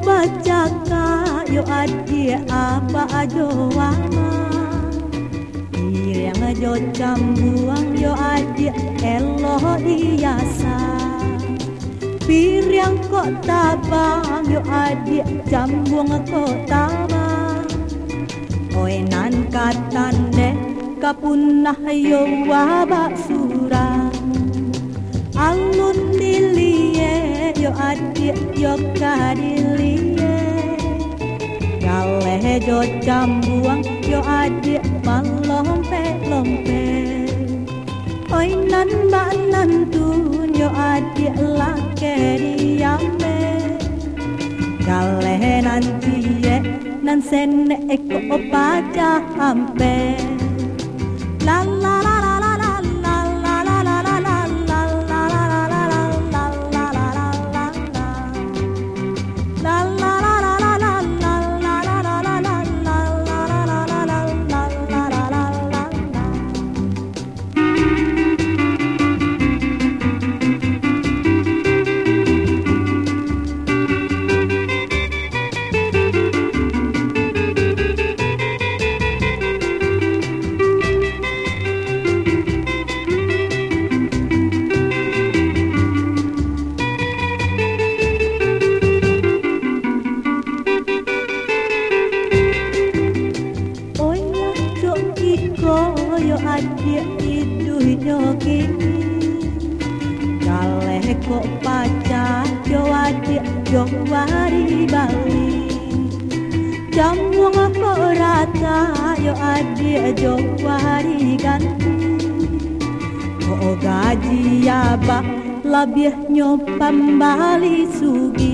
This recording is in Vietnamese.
bacaka yo adie apa ajo wama yang ajo cambuang yo adie eloh iasa Pirang kok tabang yo adie cambuang kok tabang Oi nan katande kapunah yo wabak surang Alun dilie yo adie yo kadil Gale jo cambuang yo adik malompe lompe. Oi nan ba nan tun, yo adik lake diame Gale nanti ye nan sen eko opaja hampe. La koyo anjek itu jogging kaleh kok pacar yo anjek yo wari bali. Jamu wong rata yo adik yo wari ganti. Kok gaji ya ba labih nyopam bali sugi.